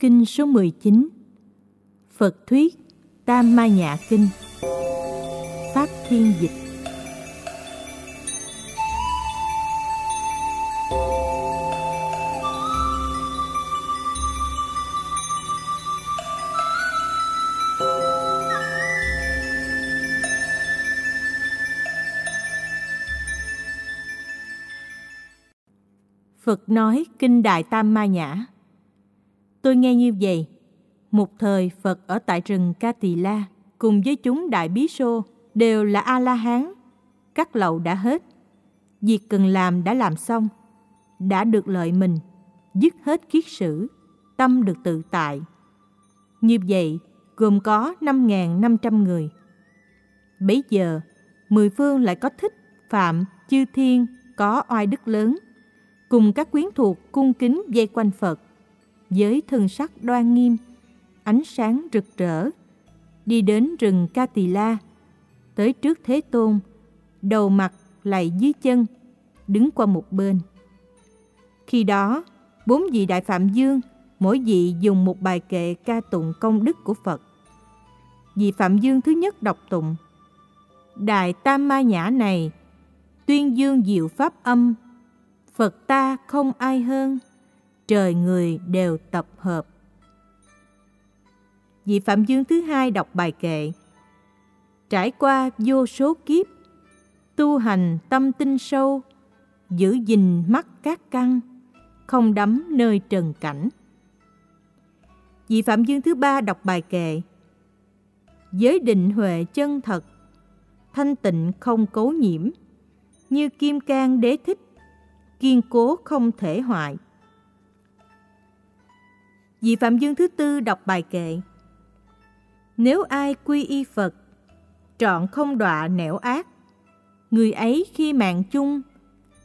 Kinh số 19 Phật Thuyết Tam Ma Nhã Kinh. Pháp Thiên Dịch. Phật nói Kinh Đại Tam Ma Nhã. Tôi nghe như vậy. Một thời Phật ở tại rừng Ca Tỳ La cùng với chúng đại bí Sô đều là A-la-hán. Các lậu đã hết. Việc cần làm đã làm xong. Đã được lợi mình. Dứt hết kiết sử. Tâm được tự tại. Như vậy, gồm có 5.500 người. Bấy giờ, mười phương lại có thích, phạm, chư thiên, có oai đức lớn, cùng các quyến thuộc cung kính dây quanh Phật với thân sắc đoan nghiêm, ánh sáng rực rỡ, đi đến rừng Ca Tỳ La, tới trước Thế Tôn, đầu mặt lạy dưới chân, đứng qua một bên. Khi đó, bốn vị Đại Phạm Dương, mỗi vị dùng một bài kệ ca tụng công đức của Phật. Vị Phạm Dương thứ nhất đọc tụng, Đại Tam Ma Nhã này, tuyên dương diệu pháp âm, Phật ta không ai hơn trời người đều tập hợp. Vị Phạm Dương thứ hai đọc bài kệ Trải qua vô số kiếp, tu hành tâm tinh sâu, giữ gìn mắt các căn, không đắm nơi trần cảnh. Vị Phạm Dương thứ ba đọc bài kệ Giới định huệ chân thật, thanh tịnh không cấu nhiễm, như kim cang đế thích, kiên cố không thể hoại. Vị Phạm Dương thứ tư đọc bài kệ Nếu ai quy y Phật, trọn không đọa nẻo ác, người ấy khi mạng chung,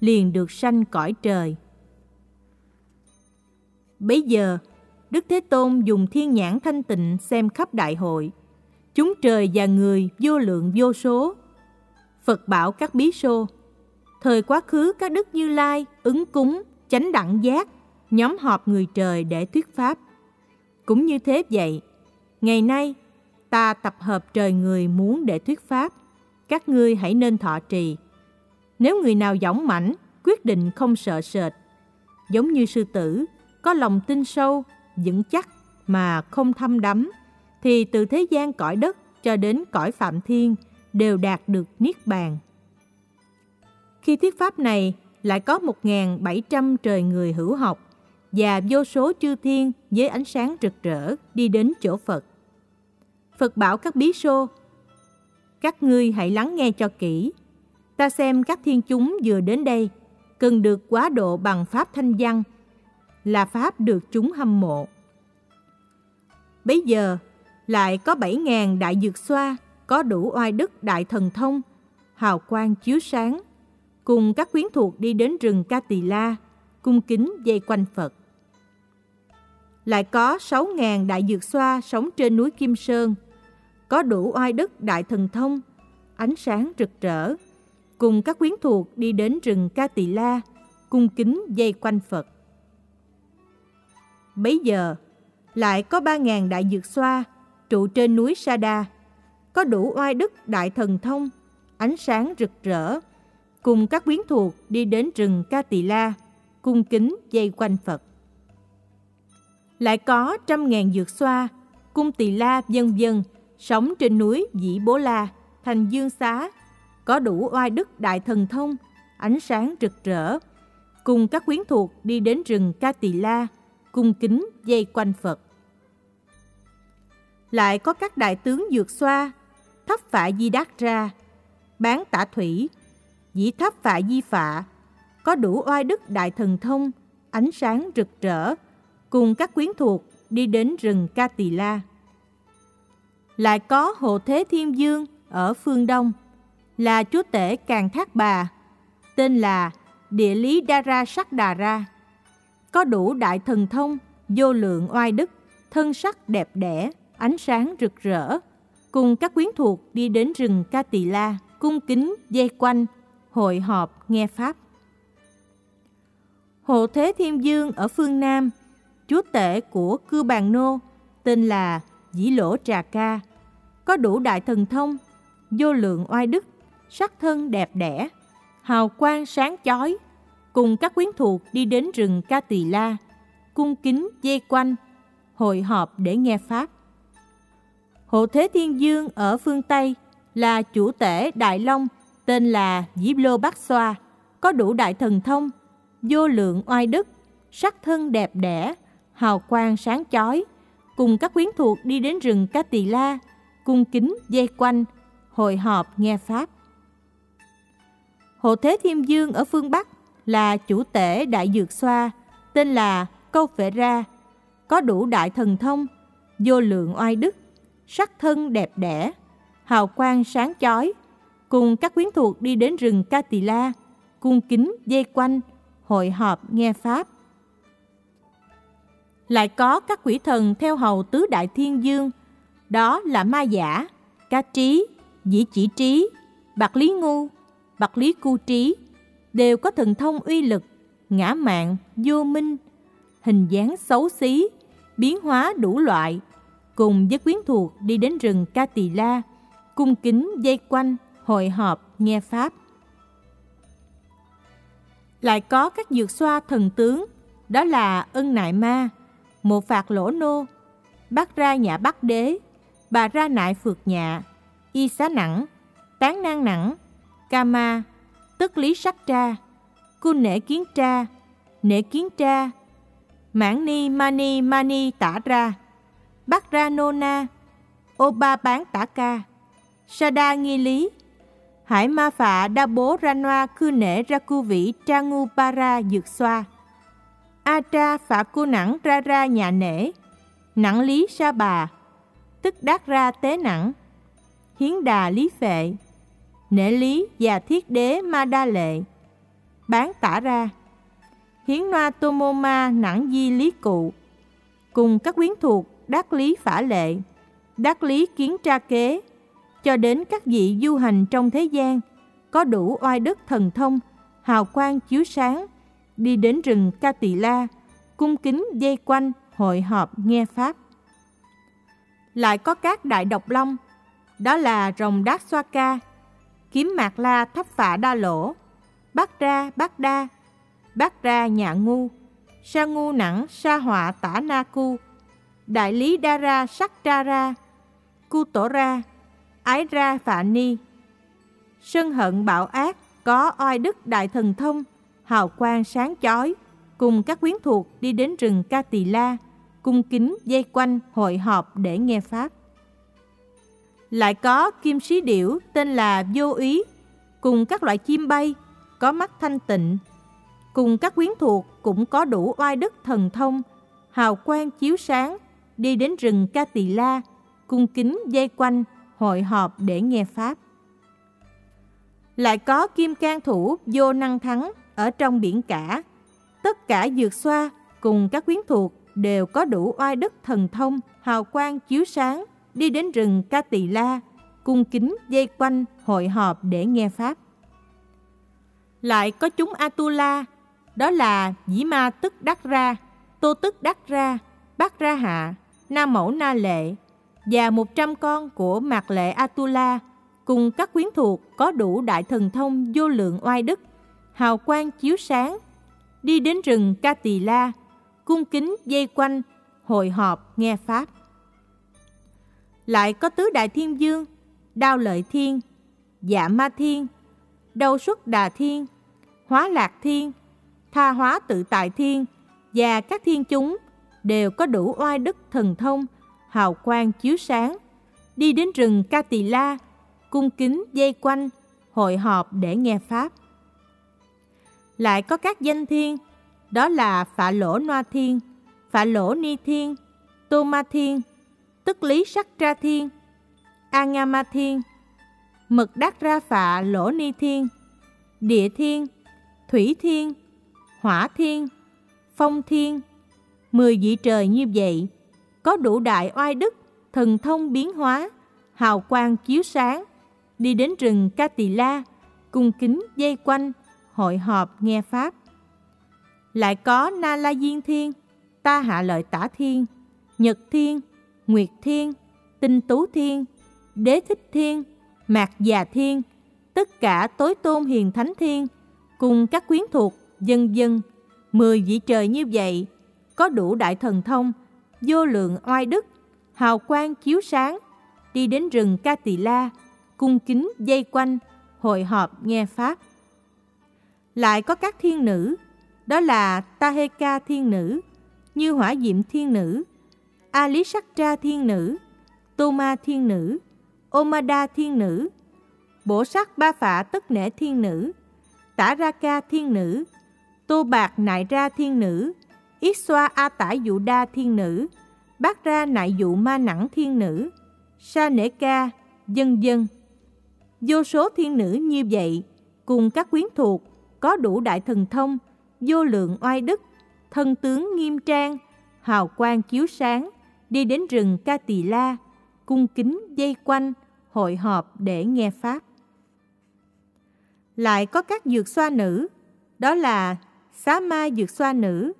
liền được sanh cõi trời. Bấy giờ, Đức Thế Tôn dùng thiên nhãn thanh tịnh xem khắp đại hội, chúng trời và người vô lượng vô số. Phật bảo các bí sô, thời quá khứ các đức như lai, ứng cúng, chánh đẳng giác, nhóm họp người trời để thuyết pháp. Cũng như thế vậy, ngày nay ta tập hợp trời người muốn để thuyết pháp, các ngươi hãy nên thọ trì. Nếu người nào dõng mãnh, quyết định không sợ sệt, giống như sư tử, có lòng tin sâu, vững chắc mà không thâm đắm, thì từ thế gian cõi đất cho đến cõi phạm thiên đều đạt được niết bàn. Khi thuyết pháp này, lại có 1.700 trời người hữu học và vô số chư thiên với ánh sáng rực rỡ đi đến chỗ Phật. Phật bảo các bí xô, các ngươi hãy lắng nghe cho kỹ. Ta xem các thiên chúng vừa đến đây, cần được quá độ bằng pháp thanh văn, là pháp được chúng hâm mộ. Bấy giờ, lại có bảy ngàn đại dược xoa, có đủ oai đức đại thần thông, hào quang chiếu sáng, cùng các quyến thuộc đi đến rừng Ca Tỳ La, cung kính dây quanh Phật. Lại có 6.000 đại dược xoa sống trên núi Kim Sơn, có đủ oai đức đại thần thông, ánh sáng rực rỡ, cùng các quyến thuộc đi đến rừng Ca Tỳ La, cung kính dây quanh Phật. Bấy giờ, lại có 3.000 đại dược xoa trụ trên núi Sa Đa, có đủ oai đức đại thần thông, ánh sáng rực rỡ, cùng các quyến thuộc đi đến rừng Ca Tỳ La, cung kính dây quanh Phật. Lại có trăm ngàn dược xoa, cung tỳ la vân vân sống trên núi Dĩ Bố La, thành Dương Xá, có đủ oai đức đại thần thông, ánh sáng rực rỡ, cùng các quyến thuộc đi đến rừng Ca Tỳ La, cung kính dây quanh Phật. Lại có các đại tướng dược xoa, thấp phạ di đát ra, bán tả thủy, dĩ thấp phạ di phạ, có đủ oai đức đại thần thông, ánh sáng rực rỡ, cùng các quyến thuộc đi đến rừng Ca Tỳ La. Lại có Hồ Thế Thiên Dương ở phương Đông, là chúa tể Càng Thác Bà, tên là Địa Lý Đa Sắc Đà Ra. Có đủ đại thần thông, vô lượng oai đức, thân sắc đẹp đẽ, ánh sáng rực rỡ, cùng các quyến thuộc đi đến rừng Ca Tỳ La, cung kính dây quanh, hội họp nghe Pháp. Hộ Thế Thiên Dương ở phương Nam chúa tể của cư bàn nô, tên là Dĩ Lỗ Trà Ca, có đủ đại thần thông, vô lượng oai đức, sắc thân đẹp đẽ, hào quang sáng chói, cùng các quyến thuộc đi đến rừng Ca Tỳ La, cung kính dây quanh, hội họp để nghe Pháp. Hộ Thế Thiên Dương ở phương Tây là chủ tể Đại Long, tên là dĩ Lô Bắc Xoa, có đủ đại thần thông, vô lượng oai đức, sắc thân đẹp đẽ, hào quang sáng chói, cùng các quyến thuộc đi đến rừng Ca Tỳ La, cung kính dây quanh, hội họp nghe Pháp. Hộ Thế Thiên Dương ở phương Bắc là chủ tể Đại Dược Xoa, tên là Câu Phệ Ra, có đủ đại thần thông, vô lượng oai đức, sắc thân đẹp đẽ, hào quang sáng chói, cùng các quyến thuộc đi đến rừng Ca Tỳ La, cung kính dây quanh, hội họp nghe Pháp. Lại có các quỷ thần theo hầu tứ đại thiên dương, đó là Ma Giả, Ca Trí, Dĩ Chỉ Trí, Bạc Lý Ngu, Bạc Lý Cu Trí, đều có thần thông uy lực, ngã mạng, vô minh, hình dáng xấu xí, biến hóa đủ loại, cùng với quyến thuộc đi đến rừng Ca Tỳ La, cung kính dây quanh, hội họp, nghe Pháp. Lại có các dược xoa thần tướng, đó là ân nại ma, một phạt lỗ nô, bắt ra nhã bắt đế, bà ra nại phượt nhạ, y xá nặng, tán nang nặng, ca ma, tức lý sắc tra, cu nể kiến tra, nể kiến tra, mãn ni mani mani tả ra, bắt ra nô na, ô ba bán tả ca, sa đa nghi lý, hải ma phạ đa bố ranoa cư nể ra Cư vĩ tra ngu ra dược xoa, a tra phạ cu Nẵng ra ra nhà nể, Nẵng lý sa bà, tức đát ra tế Nẵng. Hiến đà lý phệ, nể lý và thiết đế ma đa lệ, bán tả ra, hiến noa tô mô ma di lý cụ, cùng các quyến thuộc đắc lý phả lệ, đắc lý kiến tra kế, cho đến các vị du hành trong thế gian, có đủ oai đức thần thông, hào quang chiếu sáng, đi đến rừng Ca Tỳ La, cung kính dây quanh, hội họp nghe Pháp. Lại có các đại độc long, đó là rồng đát xoa ca, kiếm mạc la thấp phạ đa lỗ, Bát ra Bát đa, Bát ra nhà ngu, sa ngu nặng sa họa tả na cu, đại lý đa ra sắc tra ra, cu tổ ra, ái ra phạ ni. Sân hận bạo ác, có oai đức đại thần thông, hào quang sáng chói, cùng các quyến thuộc đi đến rừng Ca Tỳ La, cung kính dây quanh hội họp để nghe Pháp. Lại có kim sĩ điểu tên là Vô Ý, cùng các loại chim bay, có mắt thanh tịnh, cùng các quyến thuộc cũng có đủ oai đức thần thông, hào quang chiếu sáng, đi đến rừng Ca Tỳ La, cung kính dây quanh, hội họp để nghe Pháp. Lại có kim can thủ vô năng thắng ở trong biển cả. Tất cả dược xoa cùng các quyến thuộc đều có đủ oai đức thần thông, hào quang chiếu sáng, đi đến rừng Ca Tỳ La, cung kính dây quanh, hội họp để nghe Pháp. Lại có chúng Atula, đó là Dĩ Ma Tức Đắc Ra, Tô Tức Đắc Ra, Bác Ra Hạ, Nam Mẫu Na Lệ và 100 con của Mạc Lệ Atula cùng các quyến thuộc có đủ đại thần thông vô lượng oai đức, hào quang chiếu sáng, đi đến rừng Ca Tỳ La, cung kính dây quanh, hội họp nghe Pháp. Lại có tứ đại thiên dương, đao lợi thiên, dạ ma thiên, đầu xuất đà thiên, hóa lạc thiên, tha hóa tự tại thiên và các thiên chúng đều có đủ oai đức thần thông, hào quang chiếu sáng, đi đến rừng Ca Tỳ La, cung kính dây quanh, hội họp để nghe Pháp. Lại có các danh thiên, đó là Phạ Lỗ Noa Thiên, Phạ Lỗ Ni Thiên, Tô Ma Thiên, Tức Lý Sắc Tra Thiên, A Nga Ma Thiên, Mực Đắc Ra Phạ Lỗ Ni Thiên, Địa Thiên, Thủy Thiên, Hỏa Thiên, Phong Thiên, mười vị trời như vậy, có đủ đại oai đức, thần thông biến hóa, hào quang chiếu sáng, đi đến rừng Ca Tỳ La, cung kính dây quanh, hội họp nghe Pháp. Lại có Na La Diên Thiên, ta hạ lợi tả thiên, nhật thiên, nguyệt thiên, tinh tú thiên, đế thích thiên, mạc già thiên, tất cả tối tôn hiền thánh thiên, cùng các quyến thuộc, dân dân, mười vị trời như vậy, có đủ đại thần thông, vô lượng oai đức, hào quang chiếu sáng, đi đến rừng Ca Tỳ La, cung kính dây quanh, hội họp nghe Pháp. Lại có các thiên nữ, đó là Taheka thiên nữ, Như Hỏa Diệm thiên nữ, Alisaktra thiên nữ, Toma thiên nữ, Omada thiên nữ, Bổ sắc ba phả tất nể thiên nữ, Tả Ra Ca thiên nữ, Tô Bạc Nại Ra thiên nữ, Ít Xoa A Tả Dụ Đa thiên nữ, Bát Ra Nại Dụ Ma Nẵng thiên nữ, Sa Nể Ca, dân dân. Vô số thiên nữ như vậy, cùng các quyến thuộc, có đủ đại thần thông, vô lượng oai đức, thân tướng nghiêm trang, hào quang chiếu sáng, đi đến rừng Ca Tỳ La, cung kính dây quanh, hội họp để nghe Pháp. Lại có các dược xoa nữ, đó là Xá Ma dược xoa nữ,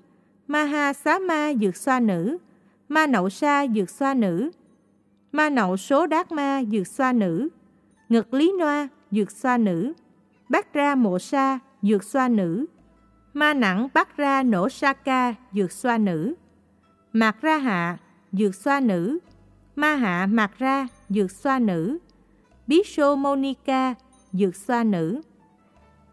Ma Ha Xá Ma dược xoa nữ, Ma Nậu Sa dược xoa nữ, Ma Nậu Số Đát Ma dược xoa nữ, Ngực Lý Noa dược xoa nữ, Bát Ra Mộ Sa dược xoa nữ, Ma Nẵng Bát Ra Nổ Sa Ca dược xoa nữ, Mạc Ra Hạ dược xoa nữ, Ma Hạ Mạc Ra dược xoa nữ, Bí Sô Monica dược xoa nữ.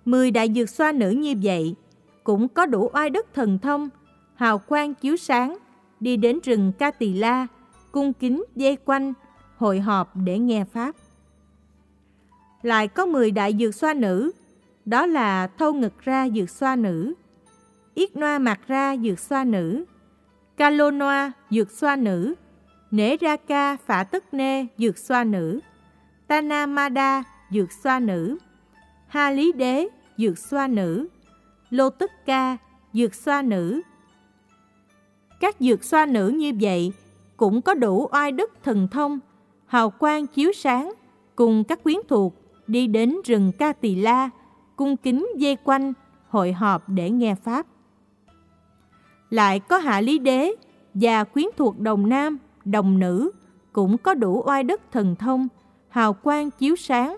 Mười đại dược xoa nữ như vậy cũng có đủ oai đức thần thông, hào quang chiếu sáng, đi đến rừng Ca Tỳ La, cung kính dây quanh, hội họp để nghe Pháp. Lại có 10 đại dược xoa nữ, đó là thâu ngực ra dược xoa nữ, yết noa mặt ra dược xoa nữ, calo noa dược xoa nữ, nể ra ca phả tức nê dược xoa nữ, tanamada dược xoa nữ, ha lý đế dược xoa nữ, lô tức ca dược xoa nữ. Các dược xoa nữ như vậy cũng có đủ oai đức thần thông, hào quang chiếu sáng, cùng các quyến thuộc đi đến rừng Ca Tỳ La, cung kính dây quanh, hội họp để nghe Pháp. Lại có Hạ Lý Đế và quyến thuộc đồng nam, đồng nữ cũng có đủ oai đức thần thông, hào quang chiếu sáng,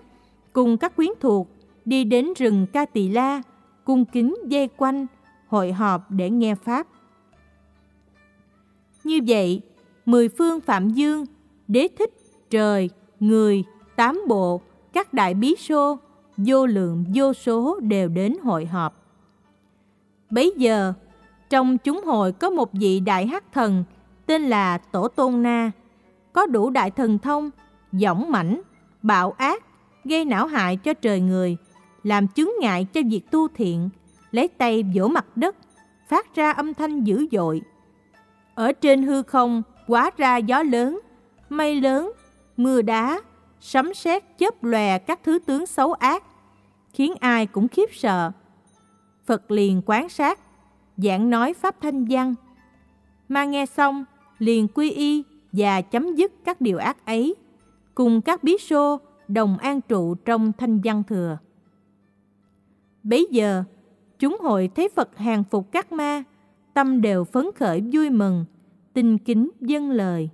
cùng các quyến thuộc đi đến rừng Ca Tỳ La, cung kính dây quanh, hội họp để nghe Pháp. Như vậy, mười phương Phạm Dương, đế thích, trời, người, tám bộ, các đại bí sô, vô lượng vô số đều đến hội họp. Bấy giờ, trong chúng hội có một vị đại hắc thần tên là Tổ Tôn Na, có đủ đại thần thông, dõng mãnh, bạo ác, gây não hại cho trời người, làm chứng ngại cho việc tu thiện, lấy tay vỗ mặt đất, phát ra âm thanh dữ dội. Ở trên hư không quá ra gió lớn, mây lớn, mưa đá, sấm sét chớp lòe các thứ tướng xấu ác, khiến ai cũng khiếp sợ. Phật liền quán sát, giảng nói pháp thanh văn. Mà nghe xong, liền quy y và chấm dứt các điều ác ấy, cùng các bí xô đồng an trụ trong thanh văn thừa. Bấy giờ, chúng hội thấy Phật hàng phục các ma, tâm đều phấn khởi vui mừng, tinh kính dâng lời.